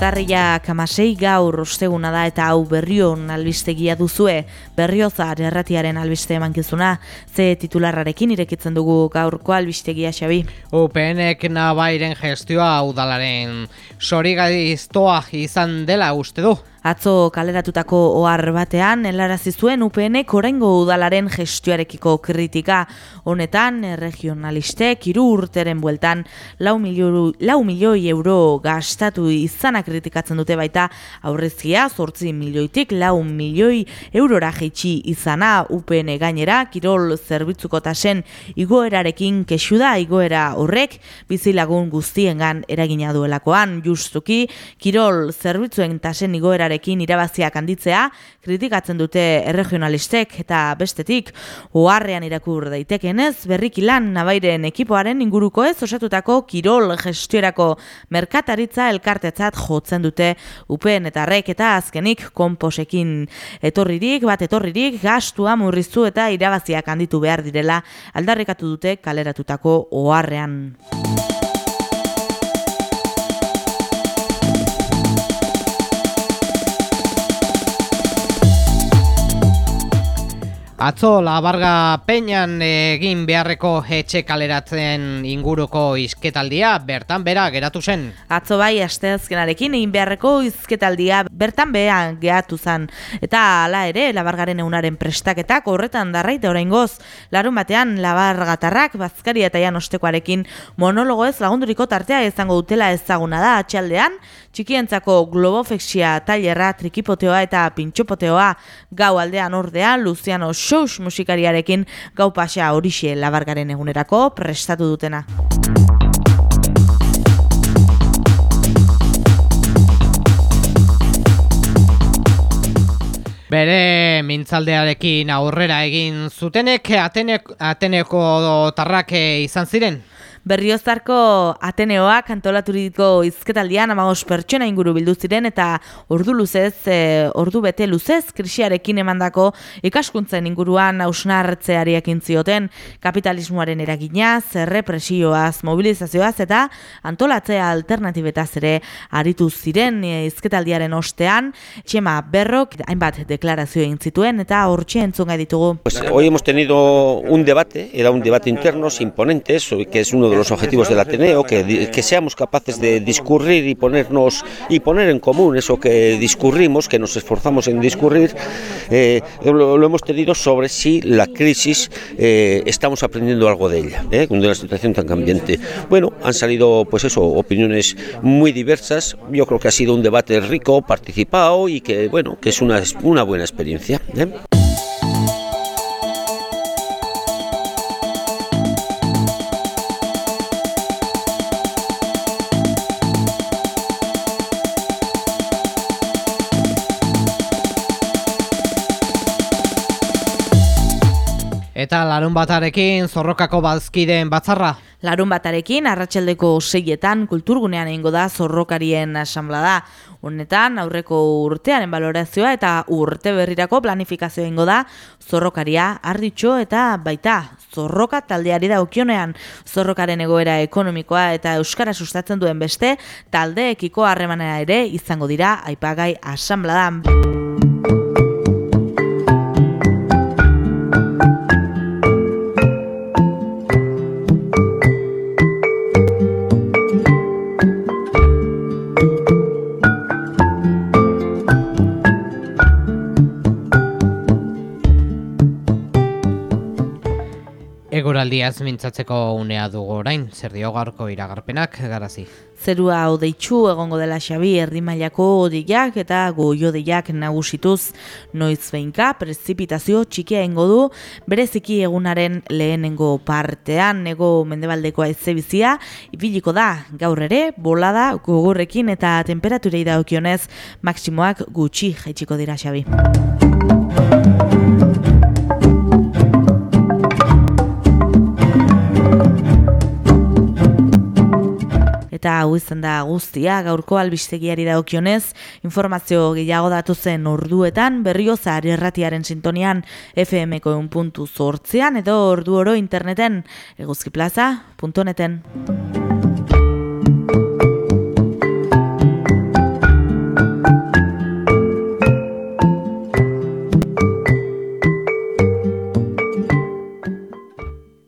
Urtarriak amasei gaur osteguna da eta hau berrion albistegia duzue, berriozar erratiaren albiste emankizuna, ze titularrarekin irekitzen dugu gaurko albistegia xabi. UPNek nabairen gestioa udalaren sorigadiztoa izan dela uste du. Atzo kaleratutako ohar batean helarazi zuen UPNek oraingo udalaren gestioarekiko kritika. Honetan regionalistek hiru urteren bueltan 4 milioi, milioi euro gastatu izana kritikatzen dute baita. Aurrezkia 8 milioitik 4 milioi eurora jaitsi izana UPN gainera. Kirol zerbitzuko tasen igoerarekin kexu da igoera horrek. Bizilagun guztiengan eragina duelakoan. Justuki kirol zerbitzuen tasen igoera ekin irabaziak handitzea, kritikatzen dute erregionalistek eta bestetik oharrean irakur daitekenez, berriki lan nabairen ekipoaren inguruko ez osatutako kirol gestiorako merkataritza elkartetzat jotzen dute upen eta rek eta azkenik komposekin etorririk, bat etorririk, gastua murriztu eta irabaziak handitu behar direla aldarrikatu dute kaleratutako oharrean. Atzo Labarga Peñan egin beharreko etxe kaleratzen inguruko izketaldia bertan bera geratu zen. Atzo bai asteazkenarekin egin beharreko izketaldia bertan behan geratu zen. Eta hala ere Labargaren eunaren prestaketak horretan darraite oraingoz. Larun batean Labargatarrak bazkari eta ostekoarekin monologo ez lagunduriko tartea izango dutela ezaguna da atxaldean. Txikientzako globofexia tailerra trikipoteoa eta pintxopoteoa gau aldean ordean Luciano shows musikariarekin gau pasa horixe labargaren egunerako prestatu dutena. Bere mintzaldearekin aurrera egin zutenek Ateneko tarrak izan ziren. Berriozarko Ateneoak antolaturiko izketaldian amagos pertsona inguru bildu ziren eta ordu luzez, e, ordu bete luzez, krisiarekin emandako ikaskuntzen inguruan hausnartzeariak intzioten kapitalismoaren eraginaz, represioaz, mobilizazioaz eta antolatzea alternatibetaz ere aritu ziren e, izketaldiaren ostean, txema berrok hainbat deklarazio egin zituen eta hortxe entzunga ditugu. Pues, hoy hemos tenido un debate, era un debate interno, imponente, que es uno de los objetivos del Ateneo, que, que, seamos capaces de discurrir y ponernos y poner en común eso que discurrimos, que nos esforzamos en discurrir, eh, lo, lo, hemos tenido sobre si la crisis eh, estamos aprendiendo algo de ella, ¿eh? de una situación tan cambiante. Bueno, han salido pues eso, opiniones muy diversas. Yo creo que ha sido un debate rico, participado y que bueno, que es una, una buena experiencia. Eta larun batarekin zorrokako bazkideen batzarra. Larun batarekin arratsaldeko seietan kulturgunean egingo da zorrokarien asamblea da. Honetan aurreko urtearen balorazioa eta urte berrirako planifikazioa egingo da zorrokaria arditxo eta baita zorroka taldeari da okionean zorrokaren egoera ekonomikoa eta euskara sustatzen duen beste taldeekiko harremanera ere izango dira aipagai asamblea Eguraldiaz mintzatzeko unea dugu orain, zer dio gaurko iragarpenak? Garazi. Zerua odeitzu egongo dela xabi erdimailako odiak eta goiodeiak nagusituz. Noiz behinka, prezipitazio txikia ingo du, bereziki egunaren lehenengo partean, nego mendebaldekoa ezebizia, ibiliko da gaur ere, bolada gogorrekin eta temperaturei daukionez maksimoak gutxi jaitsiko dira xabi. Eta hau izan da guztia gaurko albistegiari dagokionez informazio gehiago datu zen orduetan berriozar erratiaren sintonian FM-ko edo ordu oro interneten eguzkiplaza.neten.